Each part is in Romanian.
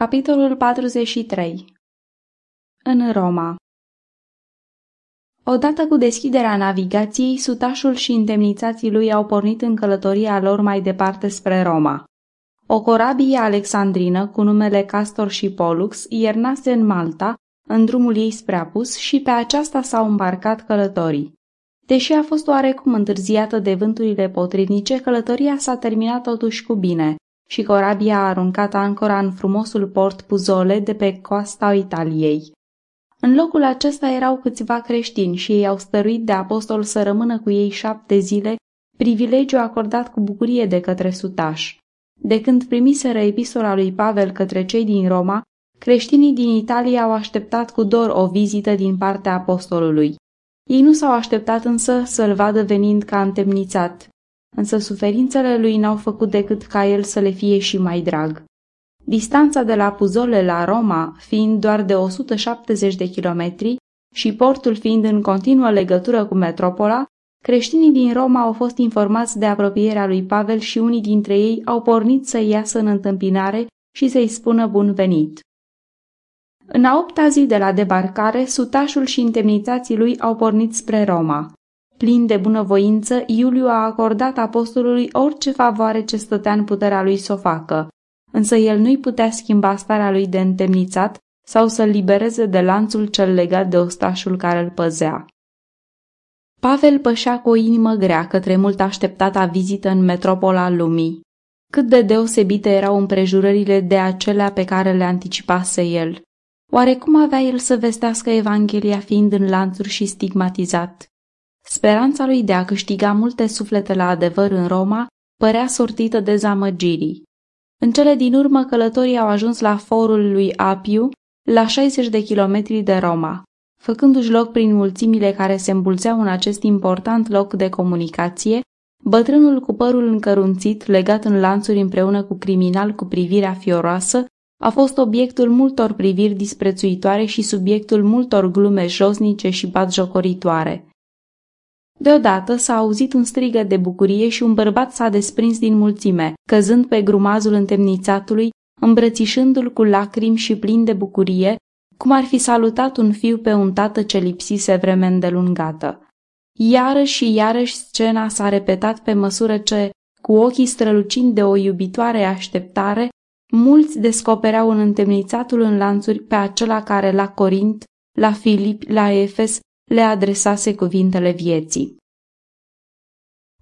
Capitolul 43 În Roma Odată cu deschiderea navigației, sutașul și indemnizații lui au pornit în călătoria lor mai departe spre Roma. O corabie alexandrină cu numele Castor și Pollux iernase în Malta, în drumul ei spre Apus și pe aceasta s-au îmbarcat călătorii. Deși a fost oarecum întârziată de vânturile potrivnice, călătoria s-a terminat totuși cu bine și corabia a aruncat ancora în frumosul port Puzole de pe coasta Italiei. În locul acesta erau câțiva creștini și ei au stăruit de apostol să rămână cu ei șapte zile, privilegiu acordat cu bucurie de către sutaș. De când primiseră epistola lui Pavel către cei din Roma, creștinii din Italia au așteptat cu dor o vizită din partea apostolului. Ei nu s-au așteptat însă să-l vadă venind ca întemnițat, însă suferințele lui n-au făcut decât ca el să le fie și mai drag. Distanța de la Puzole la Roma fiind doar de 170 de kilometri și portul fiind în continuă legătură cu metropola, creștinii din Roma au fost informați de apropierea lui Pavel și unii dintre ei au pornit să iasă în întâmpinare și să-i spună bun venit. În a opta zi de la debarcare, sutașul și indemnizații lui au pornit spre Roma. Plin de bunăvoință, Iuliu a acordat apostolului orice favoare ce stătea în puterea lui să o facă, însă el nu-i putea schimba starea lui de întemnițat sau să-l libereze de lanțul cel legat de ostașul care îl păzea. Pavel pășea cu o inimă grea către mult așteptata vizită în metropola lumii. Cât de deosebite erau împrejurările de acelea pe care le anticipase el. Oare cum avea el să vestească Evanghelia fiind în lanțuri și stigmatizat? Speranța lui de a câștiga multe suflete la adevăr în Roma părea sortită de zamăgirii. În cele din urmă călătorii au ajuns la forul lui Apiu, la 60 de kilometri de Roma. Făcându-și loc prin mulțimile care se îmbulțeau în acest important loc de comunicație, bătrânul cu părul încărunțit, legat în lanțuri împreună cu criminal cu privirea fioroasă, a fost obiectul multor priviri disprețuitoare și subiectul multor glume josnice și batjocoritoare. Deodată s-a auzit un strigă de bucurie și un bărbat s-a desprins din mulțime, căzând pe grumazul întemnițatului, îmbrățișându-l cu lacrimi și plin de bucurie, cum ar fi salutat un fiu pe un tată ce lipsise vreme îndelungată. Iarăși și iarăși scena s-a repetat pe măsură ce, cu ochii strălucind de o iubitoare așteptare, mulți descopereau în întemnițatul în lanțuri pe acela care la Corint, la Filip, la Efes le adresase cuvintele vieții.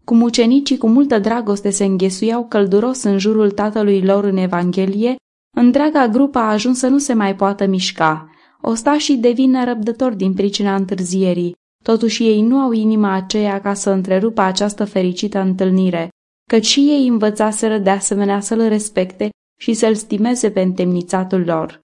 Cum ucenicii cu multă dragoste se înghesuiau călduros în jurul tatălui lor în Evanghelie, întreaga grupă a ajuns să nu se mai poată mișca. Ostașii devin nerăbdători din pricina întârzierii, totuși ei nu au inima aceea ca să întrerupă această fericită întâlnire, căci și ei învățaseră de asemenea să-l respecte și să-l stimeze pe întemnițatul lor.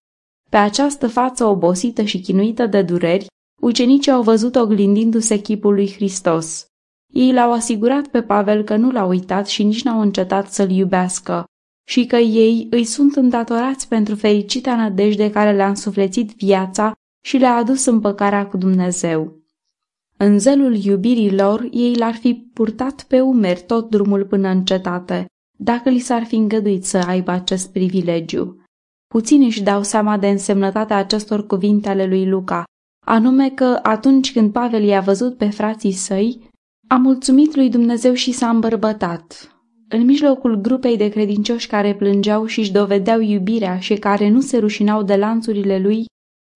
Pe această față obosită și chinuită de dureri, ucenicii au văzut oglindindu-se chipul lui Hristos. Ei l-au asigurat pe Pavel că nu l-au uitat și nici n-au încetat să-l iubească și că ei îi sunt îndatorați pentru fericita nădejde care le-a însuflețit viața și le-a adus împăcarea cu Dumnezeu. În zelul iubirii lor, ei l-ar fi purtat pe umeri tot drumul până în cetate, dacă li s-ar fi îngăduit să aibă acest privilegiu. Puțini își dau seama de însemnătatea acestor cuvinte ale lui Luca, anume că atunci când Pavel i-a văzut pe frații săi, a mulțumit lui Dumnezeu și s-a îmbărbătat. În mijlocul grupei de credincioși care plângeau și își dovedeau iubirea și care nu se rușinau de lanțurile lui,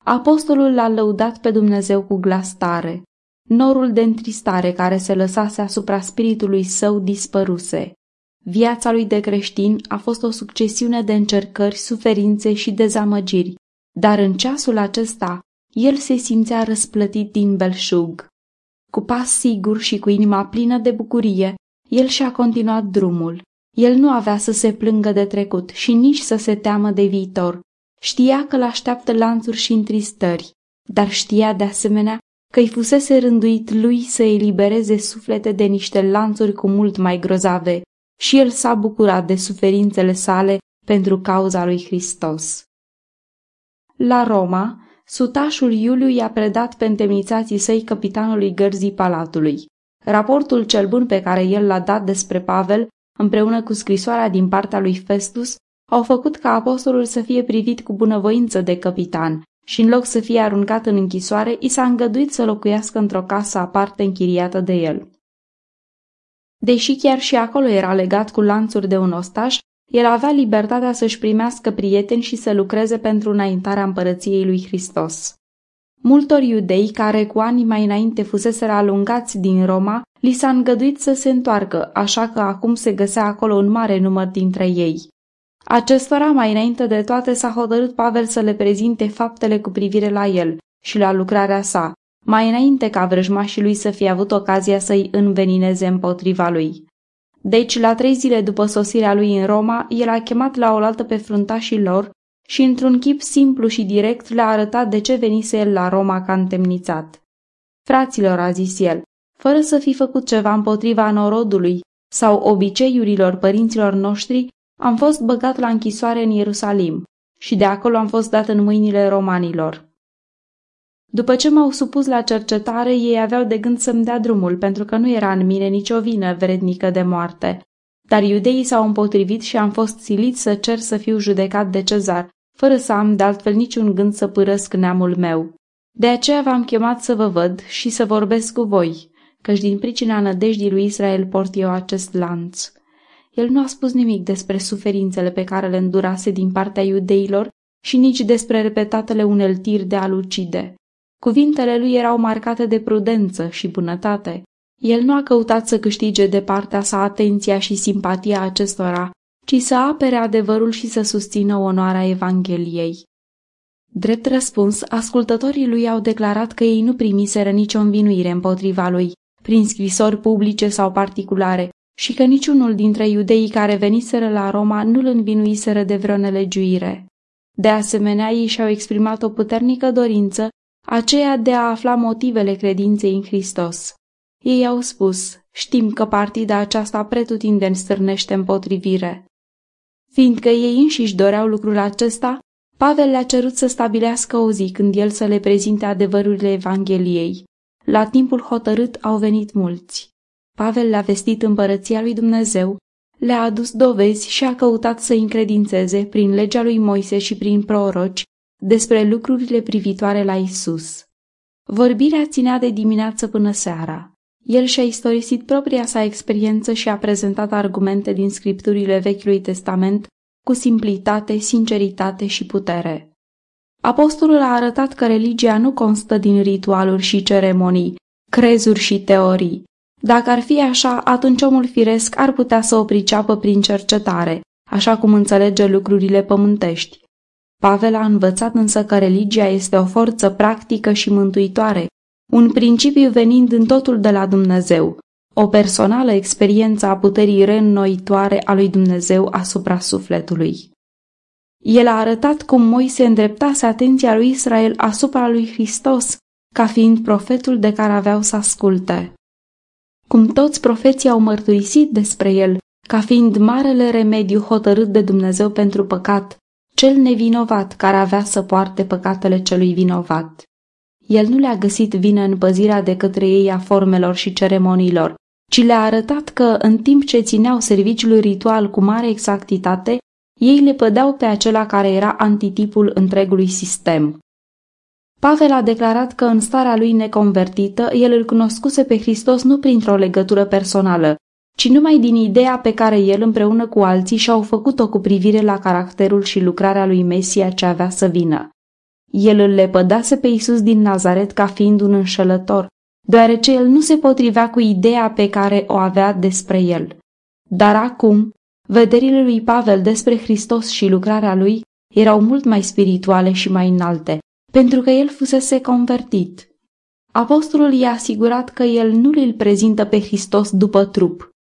apostolul l-a lăudat pe Dumnezeu cu glas tare. Norul de întristare care se lăsase asupra spiritului său dispăruse. Viața lui de creștin a fost o succesiune de încercări, suferințe și dezamăgiri, dar în ceasul acesta el se simțea răsplătit din belșug. Cu pas sigur și cu inima plină de bucurie, el și-a continuat drumul. El nu avea să se plângă de trecut și nici să se teamă de viitor. Știa că l-așteaptă lanțuri și întristări, dar știa de asemenea că îi fusese rânduit lui să elibereze suflete de niște lanțuri cu mult mai grozave și el s-a bucurat de suferințele sale pentru cauza lui Hristos. La Roma, sutașul Iuliu i-a predat pe întemnițații săi capitanului gărzii palatului. Raportul cel bun pe care el l-a dat despre Pavel, împreună cu scrisoarea din partea lui Festus, au făcut ca apostolul să fie privit cu bunăvoință de capitan și în loc să fie aruncat în închisoare, i s-a îngăduit să locuiască într-o casă aparte închiriată de el. Deși chiar și acolo era legat cu lanțuri de un ostaș, el avea libertatea să-și primească prieteni și să lucreze pentru înaintarea împărăției lui Hristos. Multor iudei care cu ani mai înainte fuseseră alungați din Roma, li s-a îngăduit să se întoarcă, așa că acum se găsea acolo un mare număr dintre ei. Acestora, mai înainte de toate, s-a hotărât Pavel să le prezinte faptele cu privire la el și la lucrarea sa, mai înainte ca vrăjmașii lui să fie avut ocazia să-i învenineze împotriva lui. Deci, la trei zile după sosirea lui în Roma, el a chemat la oaltă pe fruntașii lor și, într-un chip simplu și direct, le-a arătat de ce venise el la Roma ca întemnițat. Fraților, a zis el, fără să fi făcut ceva împotriva norodului sau obiceiurilor părinților noștri, am fost băgat la închisoare în Ierusalim și de acolo am fost dat în mâinile romanilor. După ce m-au supus la cercetare, ei aveau de gând să-mi dea drumul, pentru că nu era în mine nicio vină vrednică de moarte. Dar iudeii s-au împotrivit și am fost silit să cer să fiu judecat de cezar, fără să am de altfel niciun gând să părăsc neamul meu. De aceea v-am chemat să vă văd și să vorbesc cu voi, căci din pricina nădejdii lui Israel port eu acest lanț. El nu a spus nimic despre suferințele pe care le îndurase din partea iudeilor și nici despre repetatele uneltiri de a ucide. Cuvintele lui erau marcate de prudență și bunătate. El nu a căutat să câștige de partea sa atenția și simpatia acestora, ci să apere adevărul și să susțină onoarea Evangheliei. Drept răspuns, ascultătorii lui au declarat că ei nu primiseră nicio învinuire împotriva lui, prin scrisori publice sau particulare, și că niciunul dintre iudeii care veniseră la Roma nu-l învinuiseră de vreo nelegiuire. De asemenea, ei și-au exprimat o puternică dorință, aceea de a afla motivele credinței în Hristos. Ei au spus, știm că partida aceasta pretutindeni stârnește împotrivire. Fiindcă ei înșiși doreau lucrul acesta, Pavel le-a cerut să stabilească o zi când el să le prezinte adevărurile Evangheliei. La timpul hotărât au venit mulți. Pavel le-a vestit împărăția lui Dumnezeu, le-a adus dovezi și a căutat să încredințeze prin legea lui Moise și prin proroci despre lucrurile privitoare la Isus. Vorbirea ținea de dimineață până seara. El și-a istorisit propria sa experiență și a prezentat argumente din scripturile Vechiului Testament cu simplitate, sinceritate și putere. Apostolul a arătat că religia nu constă din ritualuri și ceremonii, crezuri și teorii, dacă ar fi așa, atunci omul firesc ar putea să o priceapă prin cercetare, așa cum înțelege lucrurile pământești. Pavel a învățat însă că religia este o forță practică și mântuitoare, un principiu venind în totul de la Dumnezeu, o personală experiență a puterii reînnoitoare a lui Dumnezeu asupra sufletului. El a arătat cum Moise îndreptase atenția lui Israel asupra lui Hristos, ca fiind profetul de care aveau să asculte cum toți profeții au mărturisit despre el, ca fiind marele remediu hotărât de Dumnezeu pentru păcat, cel nevinovat care avea să poarte păcatele celui vinovat. El nu le-a găsit vină în păzirea de către ei a formelor și ceremoniilor, ci le-a arătat că, în timp ce țineau serviciul ritual cu mare exactitate, ei le pădeau pe acela care era antitipul întregului sistem. Pavel a declarat că în starea lui neconvertită el îl cunoscuse pe Hristos nu printr-o legătură personală, ci numai din ideea pe care el împreună cu alții și-au făcut-o cu privire la caracterul și lucrarea lui Mesia ce avea să vină. El îl lepădase pe Isus din Nazaret ca fiind un înșelător, deoarece el nu se potrivea cu ideea pe care o avea despre el. Dar acum, vederile lui Pavel despre Hristos și lucrarea lui erau mult mai spirituale și mai înalte, pentru că el fusese convertit. Apostolul i-a asigurat că el nu îl prezintă pe Hristos după trup.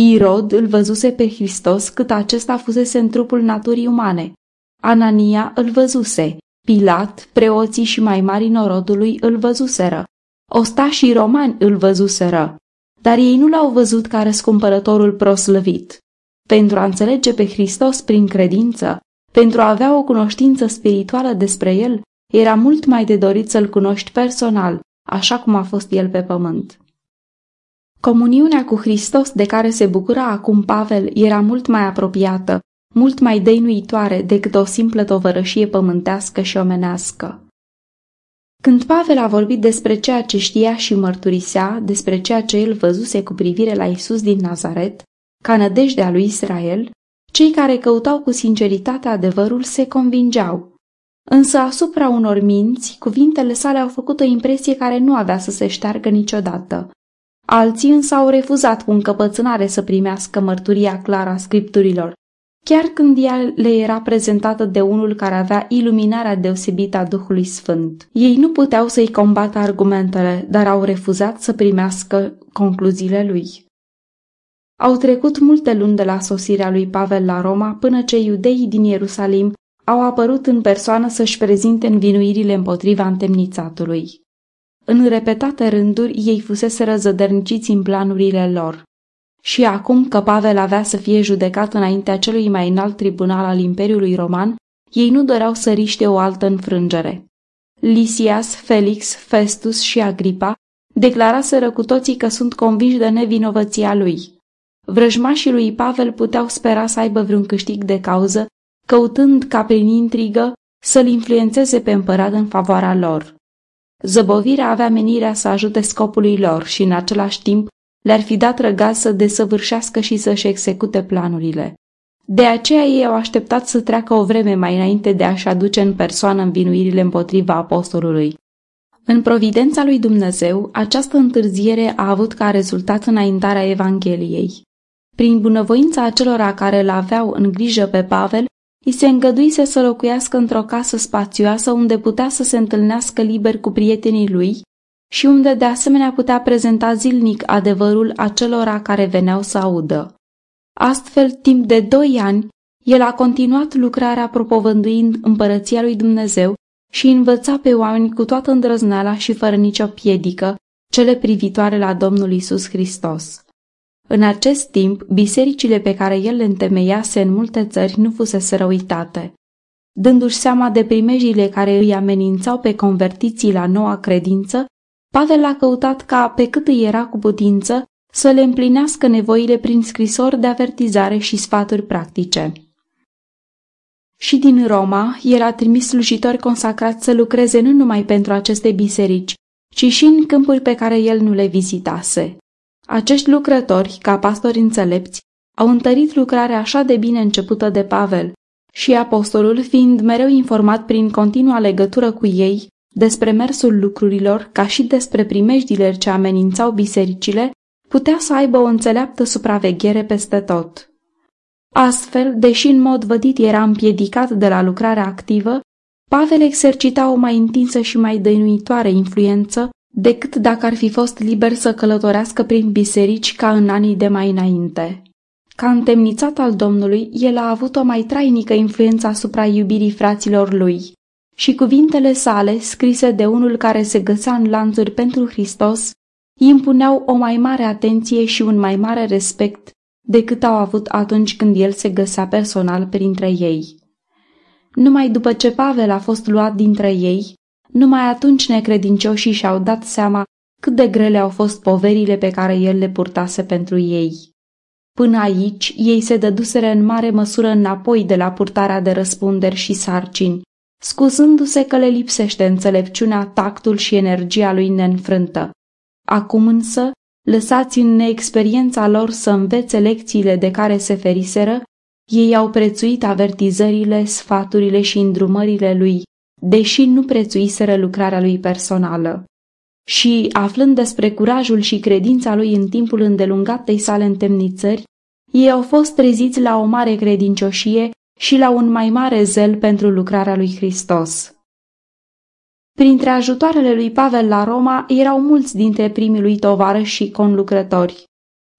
Irod îl văzuse pe Hristos cât acesta fusese în trupul naturii umane. Anania îl văzuse, Pilat, preoții și mai mari norodului îl văzuseră. Ostașii romani îl văzuseră, dar ei nu l-au văzut ca răscumpărătorul proslăvit. Pentru a înțelege pe Hristos prin credință, pentru a avea o cunoștință spirituală despre el, era mult mai de dorit să-l cunoști personal, așa cum a fost el pe pământ. Comuniunea cu Hristos de care se bucura acum Pavel era mult mai apropiată, mult mai dăinuitoare decât o simplă tovărășie pământească și omenească. Când Pavel a vorbit despre ceea ce știa și mărturisea, despre ceea ce el văzuse cu privire la Isus din Nazaret, ca nădejdea lui Israel, cei care căutau cu sinceritate adevărul se convingeau. Însă asupra unor minți, cuvintele sale au făcut o impresie care nu avea să se șteargă niciodată. Alții însă au refuzat cu încăpățânare să primească mărturia clară a scripturilor, chiar când ea le era prezentată de unul care avea iluminarea deosebită a Duhului Sfânt. Ei nu puteau să-i combată argumentele, dar au refuzat să primească concluziile lui. Au trecut multe luni de la sosirea lui Pavel la Roma până ce iudeii din Ierusalim au apărut în persoană să-și prezinte învinuirile împotriva întemnițatului. În repetate rânduri ei fusese răzădărniciți în planurile lor. Și acum că Pavel avea să fie judecat înaintea celui mai înalt tribunal al Imperiului Roman, ei nu doreau să riște o altă înfrângere. Lisias, Felix, Festus și Agripa declaraseră cu toții că sunt convinși de nevinovăția lui. Vrăjmașii lui Pavel puteau spera să aibă vreun câștig de cauză, căutând ca prin intrigă să-l influențeze pe împărat în favoarea lor. Zăbovirea avea menirea să ajute scopului lor și în același timp le-ar fi dat răgaz să desăvârșească și să-și execute planurile. De aceea ei au așteptat să treacă o vreme mai înainte de a-și aduce în persoană învinuirile împotriva apostolului. În providența lui Dumnezeu, această întârziere a avut ca rezultat înaintarea Evangheliei. Prin bunăvoința acelora care îl aveau în grijă pe Pavel, îi se îngăduise să locuiască într-o casă spațioasă unde putea să se întâlnească liber cu prietenii lui și unde de asemenea putea prezenta zilnic adevărul acelora care veneau să audă. Astfel, timp de doi ani, el a continuat lucrarea propovânduind împărăția lui Dumnezeu și învăța pe oameni cu toată îndrăzneala și fără nicio piedică cele privitoare la Domnul Isus Hristos. În acest timp, bisericile pe care el le întemeiase în multe țări nu fusese uitate. Dându-și seama de primejile care îi amenințau pe convertiții la noua credință, Pavel a căutat ca, pe cât îi era cu putință, să le împlinească nevoile prin scrisori de avertizare și sfaturi practice. Și din Roma, el a trimis slujitori consacrați să lucreze nu numai pentru aceste biserici, ci și în câmpuri pe care el nu le vizitase. Acești lucrători, ca pastori înțelepți, au întărit lucrarea așa de bine începută de Pavel și apostolul, fiind mereu informat prin continua legătură cu ei despre mersul lucrurilor, ca și despre primejdile ce amenințau bisericile, putea să aibă o înțeleaptă supraveghere peste tot. Astfel, deși în mod vădit era împiedicat de la lucrarea activă, Pavel exercita o mai întinsă și mai dăinuitoare influență decât dacă ar fi fost liber să călătorească prin biserici ca în anii de mai înainte. Ca întemnițat al Domnului, el a avut o mai trainică influență asupra iubirii fraților lui și cuvintele sale, scrise de unul care se găsea în lanțuri pentru Hristos, îi impuneau o mai mare atenție și un mai mare respect decât au avut atunci când el se găsea personal printre ei. Numai după ce Pavel a fost luat dintre ei, numai atunci necredincioșii și-au dat seama cât de grele au fost poverile pe care el le purtase pentru ei. Până aici, ei se dăduseră în mare măsură înapoi de la purtarea de răspunderi și sarcini, scuzându-se că le lipsește înțelepciunea, tactul și energia lui neînfrântă. Acum însă, lăsați în neexperiența lor să învețe lecțiile de care se feriseră, ei au prețuit avertizările, sfaturile și îndrumările lui, deși nu prețuiseră lucrarea lui personală. Și, aflând despre curajul și credința lui în timpul îndelungatei sale întemnițări, ei au fost treziți la o mare credincioșie și la un mai mare zel pentru lucrarea lui Hristos. Printre ajutoarele lui Pavel la Roma erau mulți dintre primii lui tovarăși și conlucrători.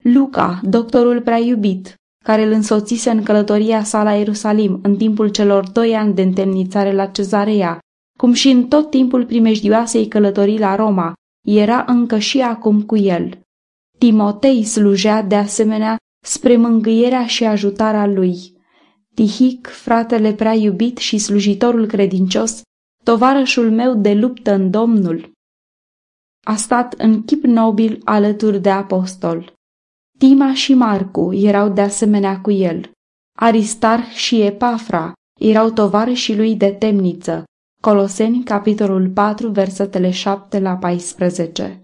Luca, doctorul prea iubit, care îl însoțise în călătoria sa la Ierusalim în timpul celor doi ani de întemnițare la Cezarea, cum și în tot timpul primejdioasei călătorii la Roma, era încă și acum cu el. Timotei slujea de asemenea spre mângâierea și ajutarea lui. Tihic, fratele prea iubit și slujitorul credincios, tovarășul meu de luptă în Domnul, a stat în chip nobil alături de apostol. Tima și Marcu erau de asemenea cu el. Aristarh și Epafra erau tovarășii lui de temniță. Coloseni, capitolul 4, versetele 7 la 14.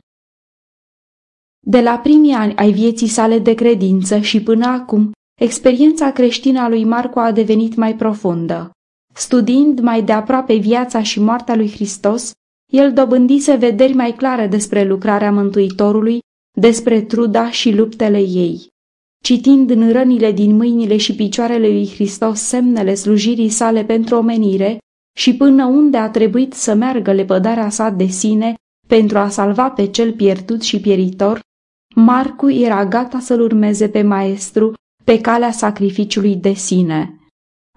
De la primii ani ai vieții sale de credință și până acum, experiența creștină a lui Marco a devenit mai profundă. Studiind mai de aproape viața și moartea lui Hristos, el dobândise vederi mai clare despre lucrarea Mântuitorului, despre truda și luptele ei. Citind în rănile din mâinile și picioarele lui Hristos semnele slujirii sale pentru omenire și până unde a trebuit să meargă lepădarea sa de sine pentru a salva pe cel pierdut și pieritor, Marcu era gata să-l urmeze pe maestru pe calea sacrificiului de sine.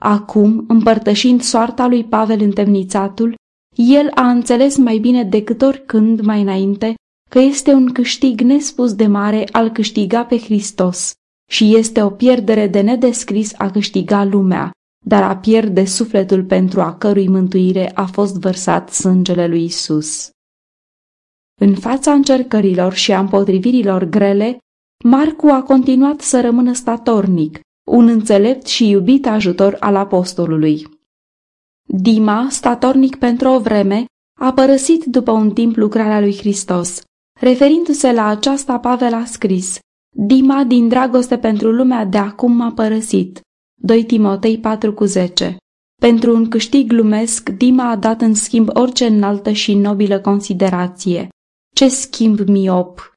Acum, împărtășind soarta lui Pavel întemnițatul, el a înțeles mai bine decât oricând mai înainte că este un câștig nespus de mare al câștiga pe Hristos și este o pierdere de nedescris a câștiga lumea, dar a pierde sufletul pentru a cărui mântuire a fost vărsat sângele lui Isus. În fața încercărilor și a împotrivirilor grele, Marcu a continuat să rămână statornic, un înțelept și iubit ajutor al apostolului. Dima, statornic pentru o vreme, a părăsit după un timp lucrarea lui Hristos. Referindu-se la aceasta, Pavel a scris, Dima din dragoste pentru lumea de acum m-a părăsit. 2 Timotei 4,10 Pentru un câștig lumesc, Dima a dat în schimb orice înaltă și nobilă considerație. Ce schimb miop!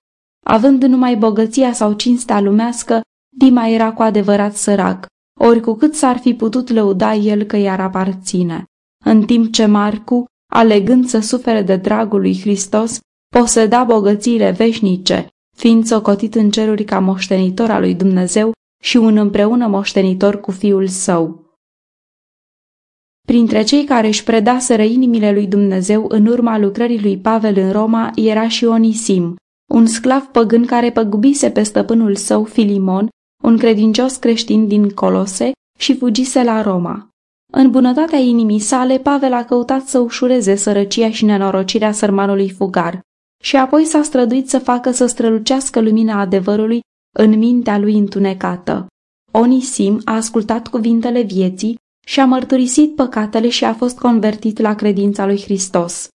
Având numai bogăția sau cinstea lumească, Dima era cu adevărat sărac, ori cu cât s-ar fi putut lăuda el că i-ar aparține. În timp ce Marcu, alegând să sufere de dragul lui Hristos, poseda bogățiile veșnice, fiind socotit în ceruri ca moștenitor al lui Dumnezeu și un împreună moștenitor cu fiul său. Printre cei care își predaseră inimile lui Dumnezeu în urma lucrării lui Pavel în Roma era și Onisim, un sclav păgân care păgubise pe stăpânul său Filimon, un credincios creștin din Colose, și fugise la Roma. În bunătatea inimii sale, Pavel a căutat să ușureze sărăcia și nenorocirea sărmanului fugar și apoi s-a străduit să facă să strălucească lumina adevărului în mintea lui întunecată. Onisim a ascultat cuvintele vieții și a mărturisit păcatele și a fost convertit la credința lui Hristos.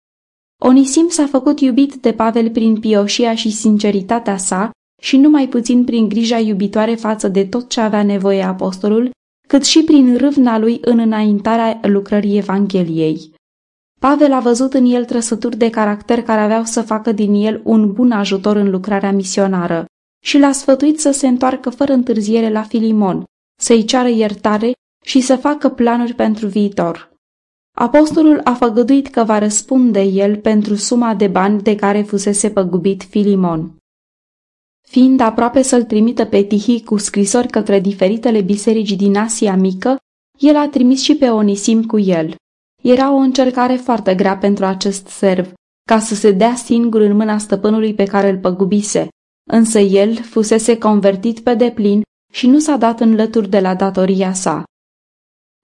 Onisim s-a făcut iubit de Pavel prin pioșia și sinceritatea sa și numai puțin prin grija iubitoare față de tot ce avea nevoie apostolul, cât și prin râvna lui în înaintarea lucrării Evangheliei. Pavel a văzut în el trăsături de caracter care aveau să facă din el un bun ajutor în lucrarea misionară și l-a sfătuit să se întoarcă fără întârziere la Filimon, să-i ceară iertare și să facă planuri pentru viitor. Apostolul a făgăduit că va răspunde el pentru suma de bani de care fusese păgubit Filimon. Fiind aproape să-l trimită pe Tihi cu scrisori către diferitele biserici din Asia Mică, el a trimis și pe Onisim cu el. Era o încercare foarte grea pentru acest serv, ca să se dea singur în mâna stăpânului pe care îl păgubise, însă el fusese convertit pe deplin și nu s-a dat în lături de la datoria sa.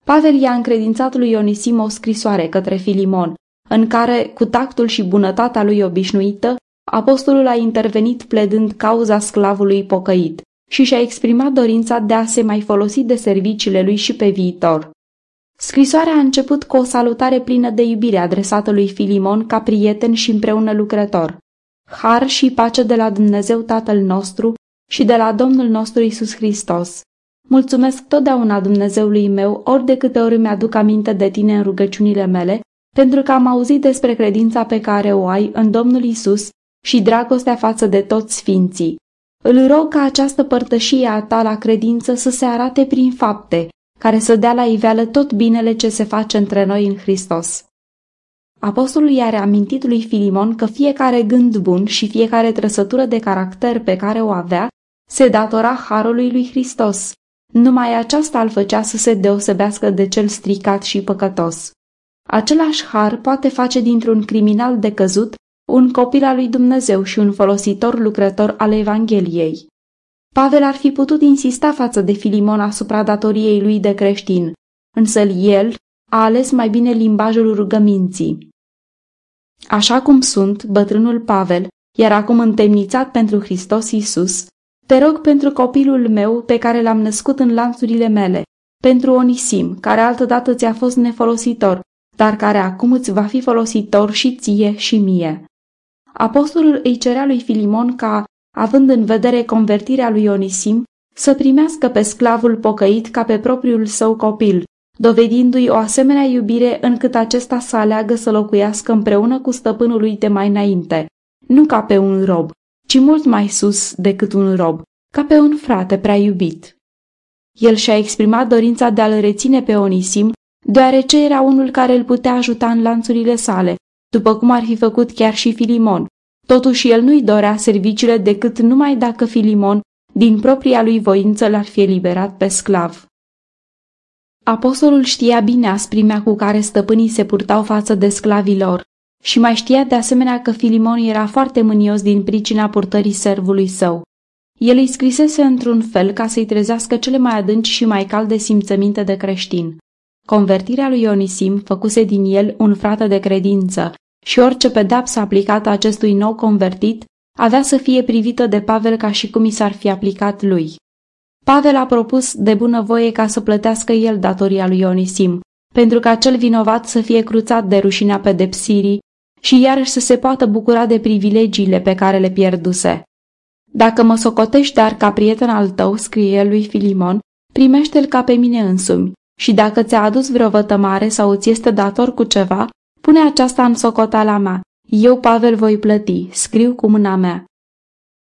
Pavel i-a încredințat lui Ionisim o scrisoare către Filimon, în care, cu tactul și bunătatea lui obișnuită, apostolul a intervenit pledând cauza sclavului pocăit și și-a exprimat dorința de a se mai folosi de serviciile lui și pe viitor. Scrisoarea a început cu o salutare plină de iubire adresată lui Filimon ca prieten și împreună lucrător. Har și pace de la Dumnezeu Tatăl nostru și de la Domnul nostru Isus Hristos. Mulțumesc totdeauna Dumnezeului meu ori de câte ori mi-aduc aminte de tine în rugăciunile mele, pentru că am auzit despre credința pe care o ai în Domnul Isus și dragostea față de toți sfinții. Îl rog ca această părtășie a ta la credință să se arate prin fapte, care să dea la iveală tot binele ce se face între noi în Hristos. Apostolul i-a reamintit lui Filimon că fiecare gând bun și fiecare trăsătură de caracter pe care o avea se datora harului lui Hristos. Numai aceasta îl făcea să se deosebească de cel stricat și păcătos. Același har poate face dintr-un criminal decăzut un copil al lui Dumnezeu și un folositor lucrător al Evangheliei. Pavel ar fi putut insista față de Filimon asupra datoriei lui de creștin, însă el a ales mai bine limbajul rugăminții. Așa cum sunt, bătrânul Pavel, iar acum întemnițat pentru Hristos Iisus, te rog pentru copilul meu pe care l-am născut în lanțurile mele, pentru Onisim, care altădată ți-a fost nefolositor, dar care acum îți va fi folositor și ție și mie. Apostolul îi cerea lui Filimon ca, având în vedere convertirea lui Onisim, să primească pe sclavul pocăit ca pe propriul său copil, dovedindu-i o asemenea iubire încât acesta să aleagă să locuiască împreună cu stăpânul lui de mai înainte, nu ca pe un rob, ci mult mai sus decât un rob, ca pe un frate prea iubit. El și-a exprimat dorința de a-l reține pe Onisim, deoarece era unul care îl putea ajuta în lanțurile sale, după cum ar fi făcut chiar și Filimon. Totuși el nu-i dorea serviciile decât numai dacă Filimon, din propria lui voință, l-ar fi eliberat pe sclav. Apostolul știa bine asprimea cu care stăpânii se purtau față de sclavilor și mai știa de asemenea că Filimon era foarte mânios din pricina purtării servului său. El îi scrisese într-un fel ca să-i trezească cele mai adânci și mai calde simțăminte de creștin. Convertirea lui Ionisim făcuse din el un frate de credință și orice pedapsă aplicată acestui nou convertit avea să fie privită de Pavel ca și cum i s-ar fi aplicat lui. Pavel a propus de bunăvoie ca să plătească el datoria lui Ionisim, pentru ca cel vinovat să fie cruțat de rușinea pedepsirii și iarăși să se poată bucura de privilegiile pe care le pierduse. Dacă mă socotești dar ca prieten al tău, scrie el lui Filimon, primește-l ca pe mine însumi și dacă ți-a adus vreo vătămare sau îți este dator cu ceva, pune aceasta în socotala mea. Eu, Pavel, voi plăti, scriu cu mâna mea.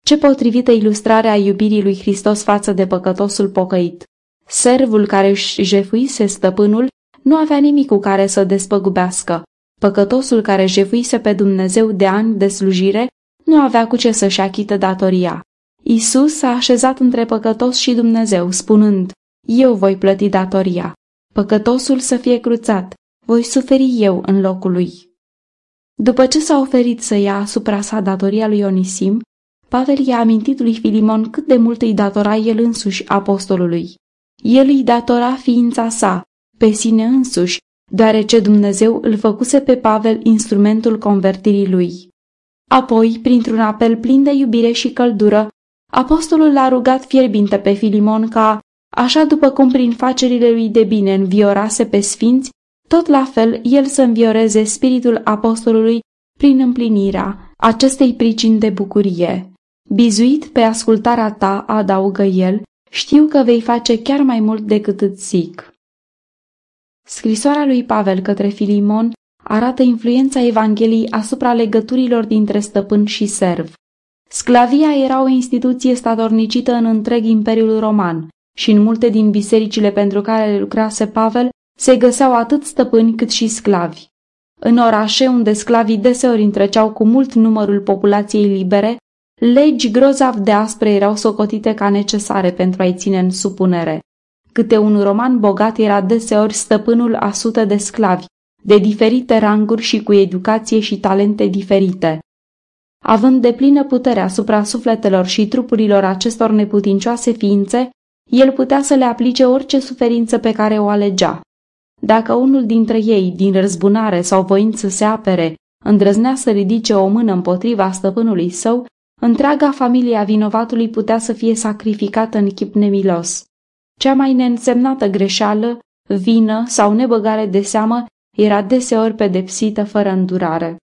Ce potrivită ilustrare a iubirii lui Hristos față de păcătosul pocăit. Servul care își jefuise stăpânul nu avea nimic cu care să despăgubească. Păcătosul care jefuise pe Dumnezeu de ani de slujire nu avea cu ce să-și achită datoria. Isus s-a așezat între păcătos și Dumnezeu, spunând, Eu voi plăti datoria. Păcătosul să fie cruțat, voi suferi eu în locul lui. După ce s-a oferit să ia asupra sa datoria lui Onisim, Pavel i-a amintit lui Filimon cât de mult îi datora el însuși apostolului. El îi datora ființa sa, pe sine însuși, deoarece Dumnezeu îl făcuse pe Pavel instrumentul convertirii lui. Apoi, printr-un apel plin de iubire și căldură, apostolul l-a rugat fierbinte pe Filimon ca, așa după cum prin facerile lui de bine înviorase pe sfinți, tot la fel el să învioreze spiritul apostolului prin împlinirea acestei pricini de bucurie. Bizuit pe ascultarea ta, adaugă el, știu că vei face chiar mai mult decât îți zic. Scrisoarea lui Pavel către Filimon arată influența Evangheliei asupra legăturilor dintre stăpân și serv. Sclavia era o instituție statornicită în întreg Imperiul Roman și în multe din bisericile pentru care lucrase Pavel se găseau atât stăpâni cât și sclavi. În orașe unde sclavii deseori întreceau cu mult numărul populației libere, legi grozav de aspre erau socotite ca necesare pentru a-i ține în supunere. Câte un roman bogat era deseori stăpânul a sute de sclavi, de diferite ranguri și cu educație și talente diferite. Având de plină putere asupra sufletelor și trupurilor acestor neputincioase ființe, el putea să le aplice orice suferință pe care o alegea. Dacă unul dintre ei, din răzbunare sau voință să se apere, îndrăznea să ridice o mână împotriva stăpânului său, întreaga familie a vinovatului putea să fie sacrificată în chip nemilos. Cea mai neînsemnată greșeală, vină sau nebăgare de seamă era deseori pedepsită fără îndurare.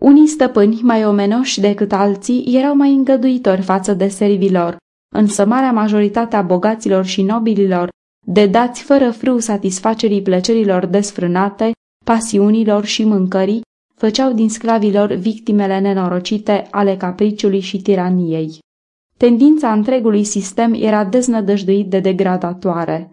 Unii stăpâni, mai omenoși decât alții, erau mai îngăduitori față de servilor, însă marea majoritate a bogaților și nobililor, de dați fără frâu satisfacerii plăcerilor desfrânate, pasiunilor și mâncării, făceau din sclavilor victimele nenorocite ale capriciului și tiraniei. Tendința întregului sistem era deznădăjduit de degradatoare.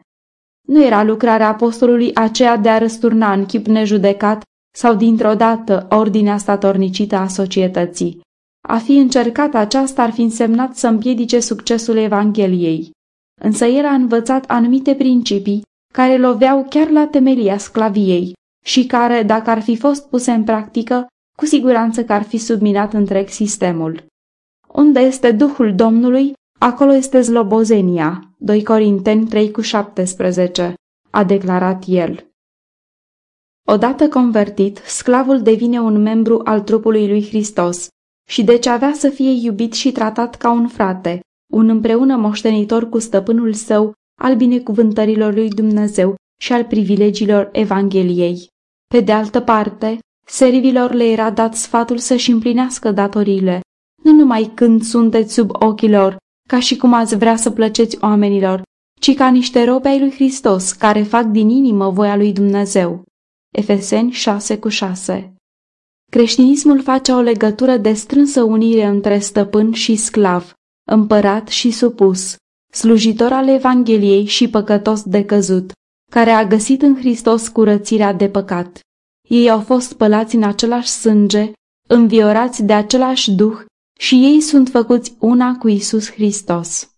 Nu era lucrarea apostolului aceea de a răsturna în chip nejudecat sau dintr-o dată ordinea statornicită a societății. A fi încercat aceasta ar fi însemnat să împiedice succesul Evangheliei. Însă el a învățat anumite principii care loveau chiar la temelia sclaviei și care, dacă ar fi fost puse în practică, cu siguranță că ar fi subminat întreg sistemul. Unde este Duhul Domnului, acolo este zlobozenia, 2 Corinteni 3 cu 17, a declarat el. Odată convertit, sclavul devine un membru al trupului lui Hristos și deci avea să fie iubit și tratat ca un frate, un împreună moștenitor cu stăpânul său al binecuvântărilor lui Dumnezeu și al privilegiilor Evangheliei. Pe de altă parte, servilor le era dat sfatul să-și împlinească datoriile, nu numai când sunteți sub ochii lor, ca și cum ați vrea să plăceți oamenilor, ci ca niște robe ai lui Hristos, care fac din inimă voia lui Dumnezeu. Efeseni 6 cu 6 Creștinismul face o legătură de strânsă unire între stăpân și sclav, împărat și supus, slujitor al Evangheliei și păcătos de căzut, care a găsit în Hristos curățirea de păcat. Ei au fost spălați în același sânge, înviorați de același duh și ei sunt făcuți una cu Isus Hristos.